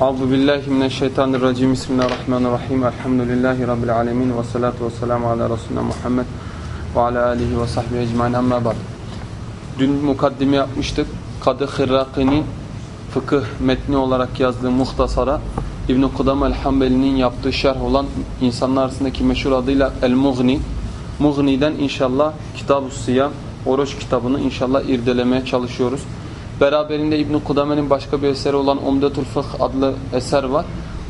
Euzu billahi mineşşeytanirracim. Bismillahirrahmanirrahim. Elhamdülillahi rabbil alamin ve salatu vesselamü ala resulina Muhammed ve ala alihi ve sahbihi ecmaîn. Amma ba'd. Dün mukaddime yapmıştık. Kadı Hırraki'nin fıkıh metni olarak yazdığı muhtasara İbn Kudam el-Hanbeli'nin yaptığı şerh olan insanlar arasındaki meşhur adıyla El-Mughni. Mughni'den inşallah Kitab-ı Siyam, oruç kitabını inşallah irdelemeye çalışıyoruz. Beraberinde İbn Kudame'nin başka bir eseri olan Umdetul Fıkh adlı eser var.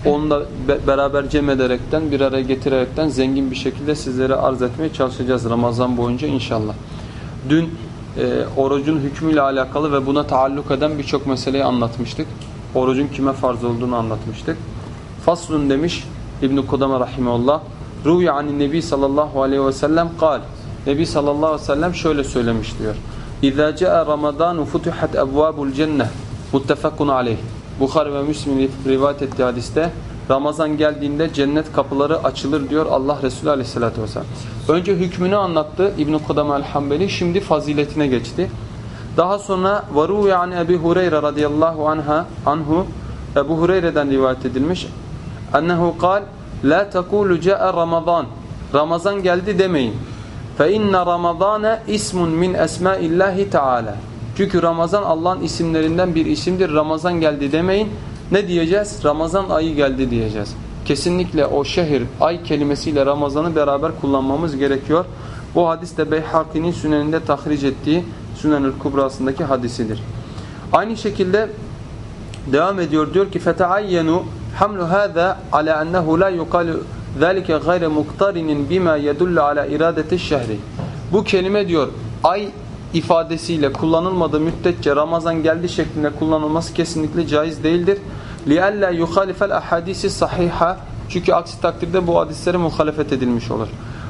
Onunla be beraber cem ederekten, bir araya getirerekten zengin bir şekilde sizlere arz etmeye çalışacağız Ramazan boyunca inşallah. Dün e, orucun hükmüyle alakalı ve buna taalluk eden birçok meseleyi anlatmıştık. Orucun kime farz olduğunu anlatmıştık. Faslun demiş İbn Kudame rahimeullah. Ruhi anin Nebi sallallahu aleyhi ve sellem kal. Nebi sallallahu aleyhi ve sellem şöyle söylemiş diyor. İza caa Ramazan futihat ebvabul cennet. Muttefakun aleyh. Bukhari ve Müslim rivayet ettiği hadiste Ramazan geldiğinde cennet kapıları açılır diyor Allah Resulü Aleyhisselatü vesselam. Önce hükmünü anlattı İbn Kudame el-Hambeli şimdi faziletine geçti. Daha sonra varu yani Ebi Hureyre radıyallahu anha anhu Ebu Hureyre'den rivayet edilmiş. Ennehu kal la tekulu caa Ramazan. Ramazan geldi demeyin. Fe inne Ramazane ismun min esmaillahi Teala. Çünkü Ramazan Allah'ın isimlerinden bir isimdir. Ramazan geldi demeyin. Ne diyeceğiz? Ramazan ayı geldi diyeceğiz. Kesinlikle o şehir, ay kelimesiyle Ramazan'ı beraber kullanmamız gerekiyor. Bu hadis de Beyhaki'nin süneninde tahric ettiği Sünenül Kubrasındaki hadisidir. Aynı şekilde devam ediyor diyor ki فَتَعَيَّنُوا حَمْلُ هَذَا عَلَى أَنَّهُ لَا يُقَالُ ذَلِكَ غَيْرَ مُقْتَرِنٍ بِمَا يَدُلُّ عَلَى اِرَادَةِ الشَّهْرِ Bu kelime diyor ay ifadesiyle kullanılmadığı müddetçe Ramazan geldi şeklinde kullanılması kesinlikle caiz değildir. لِأَلَّا يُخَالِفَ الْأَحَادِيسِ صَحِيحَ Çünkü aksi takdirde bu hadislere muhalefet edilmiş olur.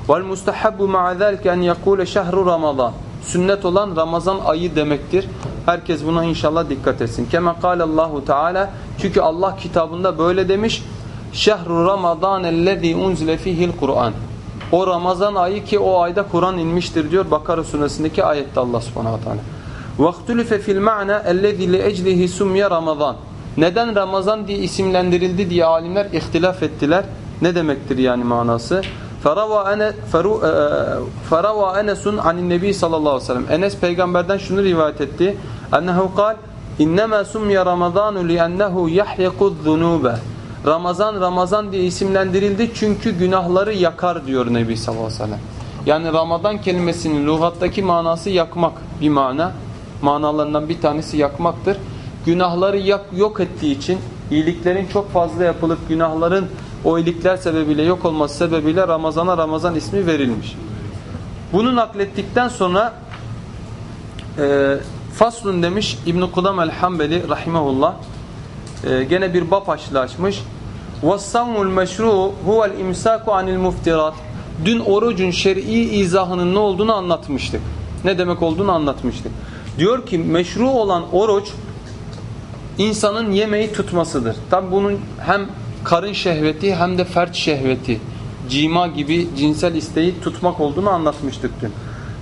وَالْمُسْتَحَبُّ مَعَ ذَلْكَ اَنْ يَقُولَ شَهْرُ رَمَضَانِ Sünnet olan Ramazan ayı demektir. Herkes buna inşallah dikkat etsin. Kema Allahu Teala çünkü Allah kitabında böyle demiş. Şehru Ramazan ellezî unzile fihil Kur'an. O Ramazan ayı ki o ayda Kur'an inmiştir diyor Bakara suresindeki ayette Allah Subhanahu ve Teala. وَاخْتُلِفَ فِي الْمَعْنَى الَّذ۪ي لِاَجْلِهِ سُمْيَ Ramazan. Neden Ramazan diye isimlendirildi diye alimler ihtilaf ettiler. Ne demektir yani manası? فَرَوَى اَنَسٌ عَنِ النَّبِي sallallahu aleyhi ve sellem. Enes peygamberden şunu rivayet etti. اَنَّهُ قال اِنَّمَا سُمْيَ رَمَضَانُ لِأَنَّهُ يَحْيَقُ الذُّنُوبَ Ramazan Ramazan diye isimlendirildi çünkü günahları yakar diyor Nebi sallallahu aleyhi ve sellem. Yani Ramazan kelimesinin lügattaki manası yakmak bir mana. Manalarından bir tanesi yakmaktır. Günahları yak, yok ettiği için iyiliklerin çok fazla yapılıp günahların o iyilikler sebebiyle yok olması sebebiyle Ramazan'a Ramazan ismi verilmiş. Bunu naklettikten sonra e, Faslun demiş İbn-i Kudam el-Hambeli rahimahullah e, gene bir bab başlığı açmış. وَالصَّوْمُ الْمَشْرُعُ هُوَ الْاِمْسَاكُ عَنِ الْمُفْتِرَاتِ Dün orucun şer'i izahının ne olduğunu anlatmıştık. Ne demek olduğunu anlatmıştık. Diyor ki meşru olan oruç insanın yemeği tutmasıdır. Tabi bunun hem karın şehveti hem de fert şehveti, cima gibi cinsel isteği tutmak olduğunu anlatmıştık dün.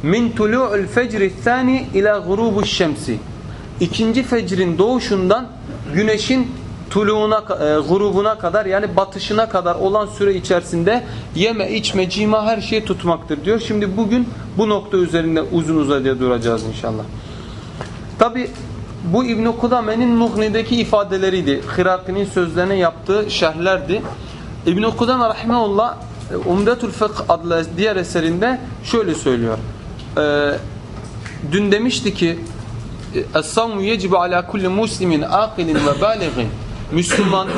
Min tulu'ul fecri thani ila gurubuş şemsi. İkinci fecrin doğuşundan güneşin tuluğuna, e, grubuna kadar yani batışına kadar olan süre içerisinde yeme, içme, cima her şeyi tutmaktır diyor. Şimdi bugün bu nokta üzerinde uzun uzadıya duracağız inşallah. Tabi bu İbn-i Kudame'nin Mughni'deki ifadeleriydi. Hiraki'nin sözlerine yaptığı şerhlerdi. İbn-i Kudame Rahimahullah Umdetül Fıkh adlı diğer eserinde şöyle söylüyor. Ee, dün demişti ki Es-savmu yecibu ala kulli muslimin akilin ve balighin Müslüman,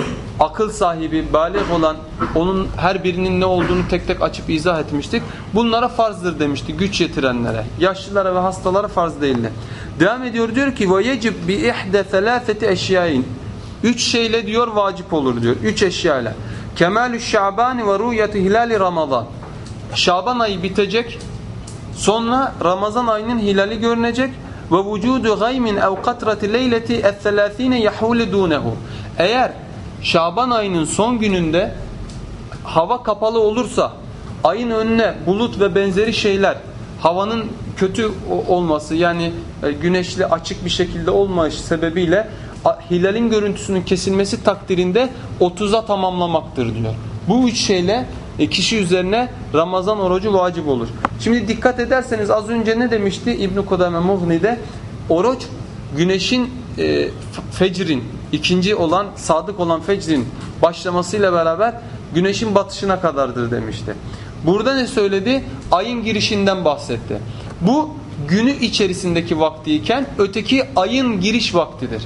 akıl sahibi, balik olan onun her birinin ne olduğunu tek tek açıp izah etmiştik. Bunlara farzdır demişti güç yetirenlere. Yaşlılara ve hastalara farz değildi. Devam ediyor diyor ki ve yecib bi ihde selâfeti eşyain. Üç şeyle diyor vacip olur diyor. Üç eşyayla. Kemalü şabani ve rüyeti hilali ramazan. Şaban ayı bitecek. Sonra Ramazan ayının hilali görünecek ve vücudu gaymin ev katrati leyleti es-selâsîne yahûle dûnehu. Eğer Şaban ayının son gününde hava kapalı olursa ayın önüne bulut ve benzeri şeyler havanın kötü olması yani güneşli açık bir şekilde olmayış sebebiyle hilalin görüntüsünün kesilmesi takdirinde 30'a tamamlamaktır diyor. Bu üç şeyle e, kişi üzerine Ramazan orucu vacip olur. Şimdi dikkat ederseniz az önce ne demişti İbn Kudame Mughni'de? Oruç güneşin e, fecrin ikinci olan sadık olan fecrin başlamasıyla beraber güneşin batışına kadardır demişti. Burada ne söyledi? Ayın girişinden bahsetti. Bu günü içerisindeki vaktiyken öteki ayın giriş vaktidir.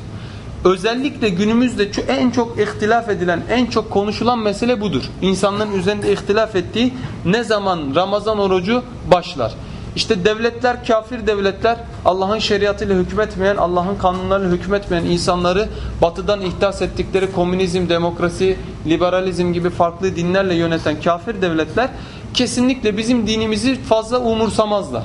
Özellikle günümüzde en çok ihtilaf edilen, en çok konuşulan mesele budur. İnsanların üzerinde ihtilaf ettiği ne zaman Ramazan orucu başlar. İşte devletler, kafir devletler Allah'ın şeriatıyla hükmetmeyen, Allah'ın kanunlarıyla hükmetmeyen insanları batıdan ihdas ettikleri komünizm, demokrasi, liberalizm gibi farklı dinlerle yöneten kafir devletler kesinlikle bizim dinimizi fazla umursamazlar.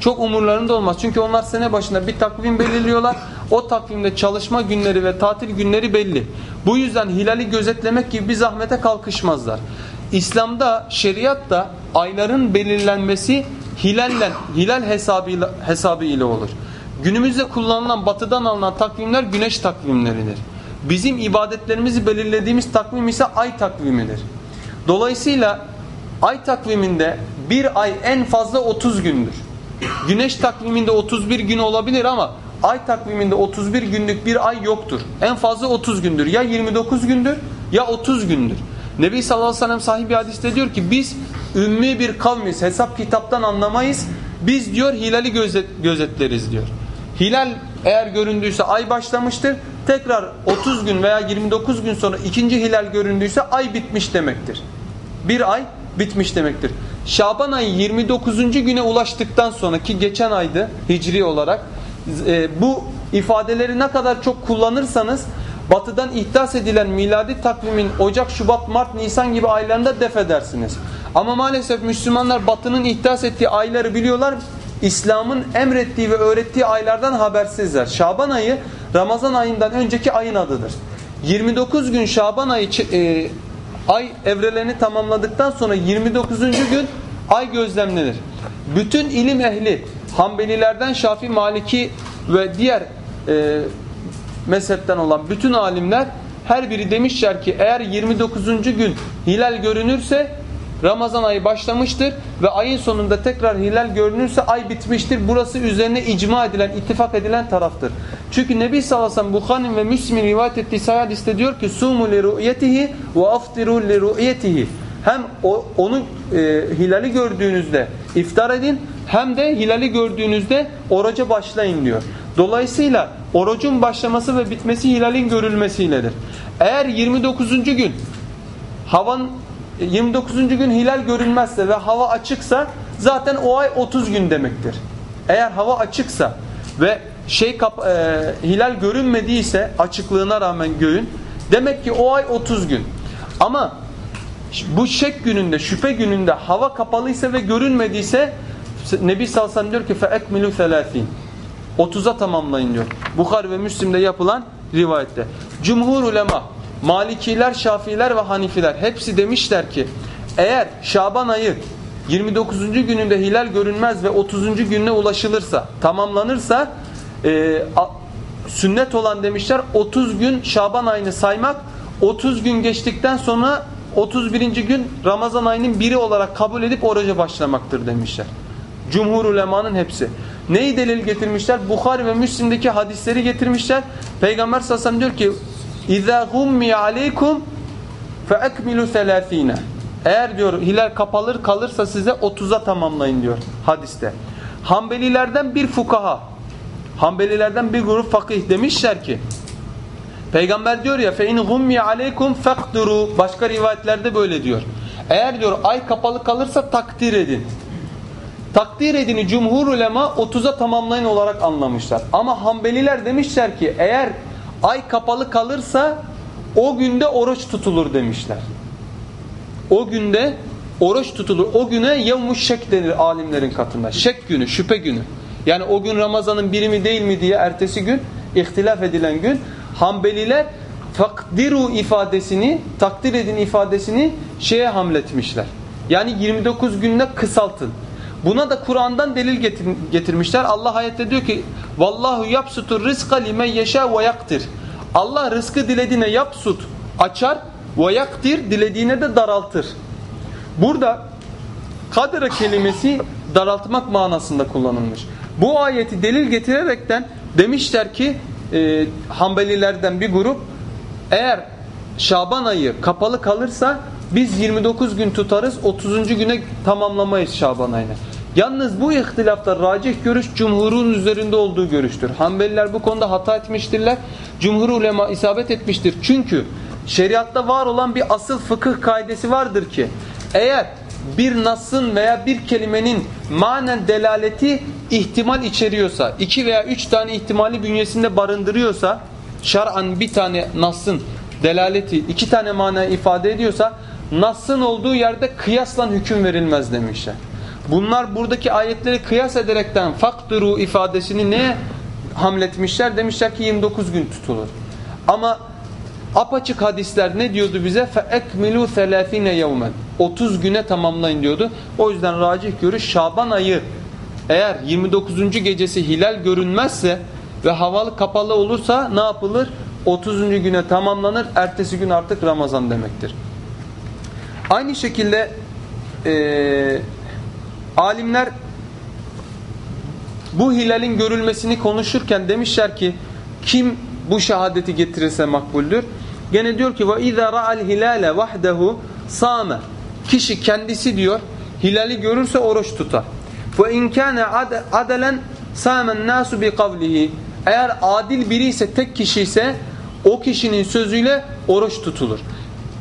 Çok umurlarında olmaz. Çünkü onlar sene başında bir takvim belirliyorlar. O takvimde çalışma günleri ve tatil günleri belli. Bu yüzden hilali gözetlemek gibi bir zahmete kalkışmazlar. İslam'da, şeriatta ayların belirlenmesi hilalle, hilal hesabıyla, hesabı ile olur. Günümüzde kullanılan batıdan alınan takvimler güneş takvimleridir. Bizim ibadetlerimizi belirlediğimiz takvim ise ay takvimidir. Dolayısıyla ay takviminde bir ay en fazla 30 gündür. Güneş takviminde 31 gün olabilir ama ay takviminde 31 günlük bir ay yoktur. En fazla 30 gündür. Ya 29 gündür ya 30 gündür. Nebi sallallahu aleyhi ve sellem sahibi hadiste diyor ki biz ümmi bir kavmiz. Hesap kitaptan anlamayız. Biz diyor hilali gözet, gözetleriz diyor. Hilal eğer göründüyse ay başlamıştır. Tekrar 30 gün veya 29 gün sonra ikinci hilal göründüyse ay bitmiş demektir. Bir ay bitmiş demektir. Şaban ayı 29. güne ulaştıktan sonra ki geçen aydı hicri olarak e, bu ifadeleri ne kadar çok kullanırsanız batıdan ihdas edilen miladi takvimin Ocak, Şubat, Mart, Nisan gibi aylarında def edersiniz. Ama maalesef Müslümanlar batının ihdas ettiği ayları biliyorlar. İslam'ın emrettiği ve öğrettiği aylardan habersizler. Şaban ayı Ramazan ayından önceki ayın adıdır. 29 gün Şaban ayı e, ay evrelerini tamamladıktan sonra 29. gün ay gözlemlenir. Bütün ilim ehli Hanbelilerden Şafi, Maliki ve diğer e, mezhepten olan bütün alimler her biri demişler ki eğer 29. gün hilal görünürse Ramazan ayı başlamıştır ve ayın sonunda tekrar hilal görünürse ay bitmiştir. Burası üzerine icma edilen, ittifak edilen taraftır. Çünkü Nebi sallallahu aleyhi ve ve Müslim'in rivayet ettiği sahih hadiste diyor ki sumu li ru'yetihi ve aftiru li ru'yetihi. Hem o, onu e, hilali gördüğünüzde iftar edin hem de hilali gördüğünüzde oruca başlayın diyor. Dolayısıyla orucun başlaması ve bitmesi hilalin görülmesiyledir. Eğer 29. gün havan 29. gün hilal görünmezse ve hava açıksa zaten o ay 30 gün demektir. Eğer hava açıksa ve şey kap, e, hilal görünmediyse açıklığına rağmen göğün demek ki o ay 30 gün. Ama bu şek gününde, şüphe gününde hava kapalıysa ve görünmediyse Nebi sallallahu aleyhi ve sellem diyor ki fe 30'a tamamlayın diyor. Bukhari ve Müslim'de yapılan rivayette. Cumhur ulema, Malikiler, Şafiler ve Hanifiler hepsi demişler ki eğer Şaban ayı 29. gününde hilal görünmez ve 30. gününe ulaşılırsa, tamamlanırsa e, a, sünnet olan demişler 30 gün Şaban ayını saymak, 30 gün geçtikten sonra 31. gün Ramazan ayının biri olarak kabul edip oraca başlamaktır demişler. Cumhur ulemanın hepsi. Neyi delil getirmişler? Bukhari ve Müslim'deki hadisleri getirmişler. Peygamber sallallahu aleyhi ve sellem diyor ki اِذَا غُمِّ عَلَيْكُمْ فَاَكْمِلُوا ثَلَاث۪ينَ Eğer diyor hilal kapalır kalırsa size 30'a tamamlayın diyor hadiste. Hanbelilerden bir fukaha, Hanbelilerden bir grup fakih demişler ki Peygamber diyor ya فَاِنْ غُمِّ عَلَيْكُمْ فَقْدُرُوا Başka rivayetlerde böyle diyor. Eğer diyor ay kapalı kalırsa takdir edin. Takdir edini cumhur ulema 30'a tamamlayın olarak anlamışlar. Ama Hanbeliler demişler ki eğer ay kapalı kalırsa o günde oruç tutulur demişler. O günde oruç tutulur. O güne yevmuş şek denir alimlerin katında. Şek günü, şüphe günü. Yani o gün Ramazan'ın biri mi değil mi diye ertesi gün ihtilaf edilen gün Hanbeliler takdiru ifadesini, takdir edin ifadesini şeye hamletmişler. Yani 29 günde kısaltın. Buna da Kur'an'dan delil getir getirmişler. Allah ayette diyor ki vallahu yapsutur rizqa limen yeşâ ve yaktir. Allah rızkı dilediğine yapsut açar ve yaktir dilediğine de daraltır. Burada kadra kelimesi daraltmak manasında kullanılmış. Bu ayeti delil getirerekten demişler ki e, Hanbelilerden bir grup eğer Şaban ayı kapalı kalırsa biz 29 gün tutarız 30. güne tamamlamayız Şaban ayını. Yalnız bu ihtilafta racih görüş cumhurun üzerinde olduğu görüştür. Hanbeliler bu konuda hata etmiştirler. Cumhur ulema isabet etmiştir. Çünkü şeriatta var olan bir asıl fıkıh kaidesi vardır ki eğer bir nasın veya bir kelimenin manen delaleti ihtimal içeriyorsa, iki veya üç tane ihtimali bünyesinde barındırıyorsa, şar'an bir tane nasın delaleti iki tane mana ifade ediyorsa, nasın olduğu yerde kıyasla hüküm verilmez demişler. Bunlar buradaki ayetleri kıyas ederekten fakturu ifadesini neye hamletmişler? Demişler ki 29 gün tutulur. Ama apaçık hadisler ne diyordu bize? فَاَكْمِلُوا ثَلَاثِينَ يَوْمًا 30 güne tamamlayın diyordu. O yüzden racih görüş Şaban ayı eğer 29. gecesi hilal görünmezse ve havalı kapalı olursa ne yapılır? 30. güne tamamlanır. Ertesi gün artık Ramazan demektir. Aynı şekilde e, alimler bu hilalin görülmesini konuşurken demişler ki kim bu şehadeti getirirse makbuldür. Gene diyor ki ve iza ra'al hilale vahdehu same. Kişi kendisi diyor hilali görürse oruç tutar. Ve in kana adelen samen nasu bi kavlihi. Eğer adil biri ise tek kişi ise o kişinin sözüyle oruç tutulur.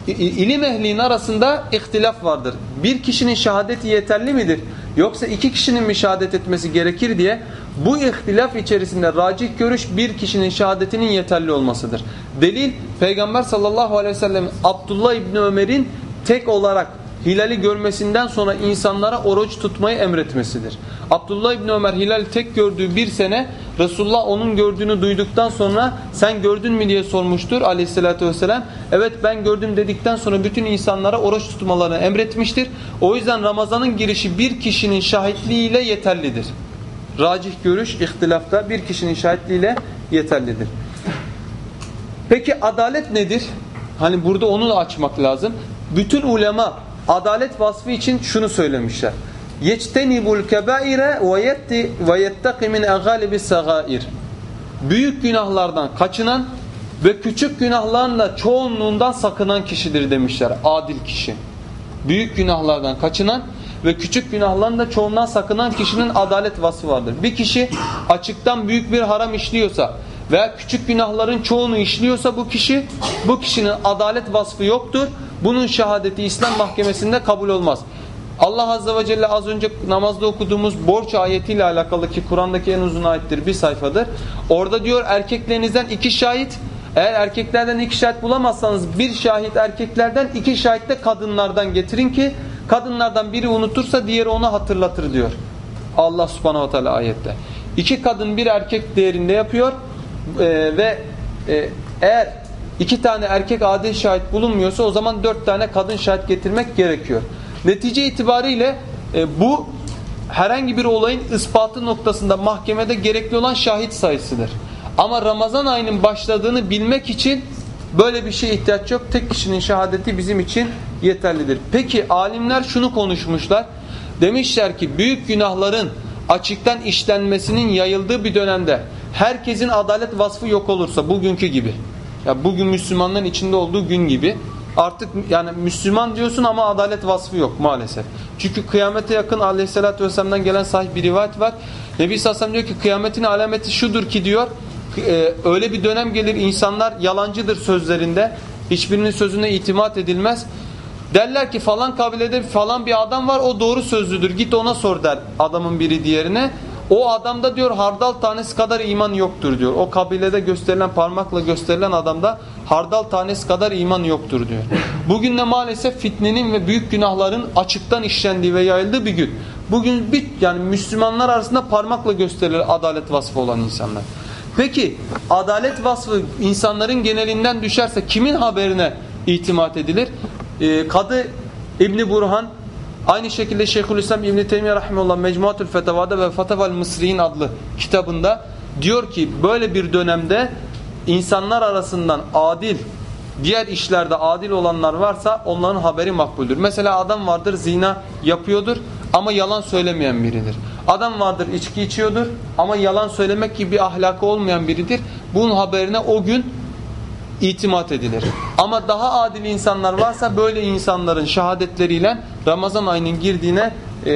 İlim ehlinin arasında ihtilaf vardır. Bir kişinin şehadeti yeterli midir? Yoksa iki kişinin mi şehadet etmesi gerekir diye bu ihtilaf içerisinde racih görüş bir kişinin şehadetinin yeterli olmasıdır. Delil Peygamber sallallahu aleyhi ve sellem Abdullah İbni Ömer'in tek olarak hilali görmesinden sonra insanlara oruç tutmayı emretmesidir. Abdullah İbni Ömer hilal tek gördüğü bir sene Resulullah onun gördüğünü duyduktan sonra sen gördün mü diye sormuştur aleyhissalatü vesselam. Evet ben gördüm dedikten sonra bütün insanlara oruç tutmalarını emretmiştir. O yüzden Ramazan'ın girişi bir kişinin şahitliğiyle yeterlidir. Racih görüş ihtilafta bir kişinin şahitliğiyle yeterlidir. Peki adalet nedir? Hani burada onu da açmak lazım. Bütün ulema adalet vasfı için şunu söylemişler. Yetti ve yettaki min agalibis sagair. Büyük günahlardan kaçınan ve küçük günahların da çoğunluğundan sakınan kişidir demişler. Adil kişi. Büyük günahlardan kaçınan ve küçük günahların da çoğundan sakınan kişinin adalet vasfı vardır. Bir kişi açıktan büyük bir haram işliyorsa veya küçük günahların çoğunu işliyorsa bu kişi bu kişinin adalet vasfı yoktur. Bunun şehadeti İslam mahkemesinde kabul olmaz. Allah Azze ve Celle az önce namazda okuduğumuz borç ayetiyle alakalı ki Kur'an'daki en uzun ayettir bir sayfadır. Orada diyor erkeklerinizden iki şahit eğer erkeklerden iki şahit bulamazsanız bir şahit erkeklerden iki şahit de kadınlardan getirin ki kadınlardan biri unutursa diğeri onu hatırlatır diyor. Allah subhanahu teala ayette. İki kadın bir erkek değerinde yapıyor ee, ve e, eğer iki tane erkek adil şahit bulunmuyorsa o zaman dört tane kadın şahit getirmek gerekiyor. Netice itibariyle e, bu herhangi bir olayın ispatı noktasında mahkemede gerekli olan şahit sayısıdır. Ama Ramazan ayının başladığını bilmek için böyle bir şeye ihtiyaç yok. Tek kişinin şehadeti bizim için yeterlidir. Peki alimler şunu konuşmuşlar. Demişler ki büyük günahların açıktan işlenmesinin yayıldığı bir dönemde herkesin adalet vasfı yok olursa bugünkü gibi. Ya bugün Müslümanların içinde olduğu gün gibi artık yani Müslüman diyorsun ama adalet vasfı yok maalesef. Çünkü kıyamete yakın aleyhissalatü vesselam'dan gelen sahih bir rivayet var. Nebi Sassam diyor ki kıyametin alameti şudur ki diyor e, öyle bir dönem gelir insanlar yalancıdır sözlerinde. Hiçbirinin sözüne itimat edilmez. Derler ki falan kabilede falan bir adam var o doğru sözlüdür git ona sor der adamın biri diğerine. O adamda diyor hardal tanesi kadar iman yoktur diyor. O kabilede gösterilen parmakla gösterilen adamda hardal tanesi kadar iman yoktur diyor. Bugün de maalesef fitnenin ve büyük günahların açıktan işlendiği ve yayıldığı bir gün. Bugün bir, yani Müslümanlar arasında parmakla gösterilir adalet vasfı olan insanlar. Peki adalet vasfı insanların genelinden düşerse kimin haberine itimat edilir? Ee, Kadı İbni Burhan Aynı şekilde Şeyhülislam İbn Teymiyye rahimehullah Mecmuatül Fetavada ve Fataval Mısri'in adlı kitabında diyor ki böyle bir dönemde insanlar arasından adil, diğer işlerde adil olanlar varsa onların haberi makbuldür. Mesela adam vardır zina yapıyordur ama yalan söylemeyen biridir. Adam vardır içki içiyordur ama yalan söylemek gibi bir ahlakı olmayan biridir. Bunun haberine o gün itimat edilir. Ama daha adil insanlar varsa böyle insanların şehadetleriyle Ramazan ayının girdiğine e,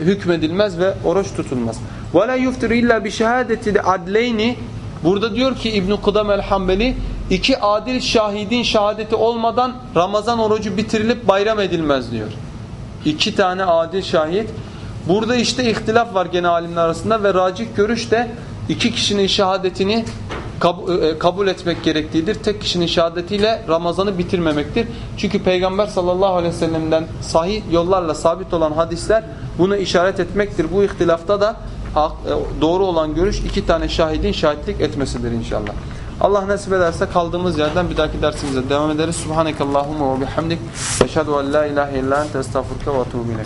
hükmedilmez ve oruç tutulmaz. وَلَا يُفْتِرُ اِلَّا بِشَهَادَةِ adleyni Burada diyor ki İbn-i Kudam el-Hambeli iki adil şahidin şehadeti olmadan Ramazan orucu bitirilip bayram edilmez diyor. İki tane adil şahit. Burada işte ihtilaf var gene alimler arasında ve racih görüş de iki kişinin şehadetini e, kabul etmek gerektiğidir. Tek kişinin şehadetiyle Ramazan'ı bitirmemektir. Çünkü Peygamber sallallahu aleyhi ve sellem'den sahih yollarla sabit olan hadisler bunu işaret etmektir. Bu ihtilafta da e, doğru olan görüş iki tane şahidin şahitlik etmesidir inşallah. Allah nasip ederse kaldığımız yerden bir dahaki dersimize devam ederiz. Subhanekallahumma ve bihamdik. Eşhedü en la ilahe illa ente estağfurke ve etûbü.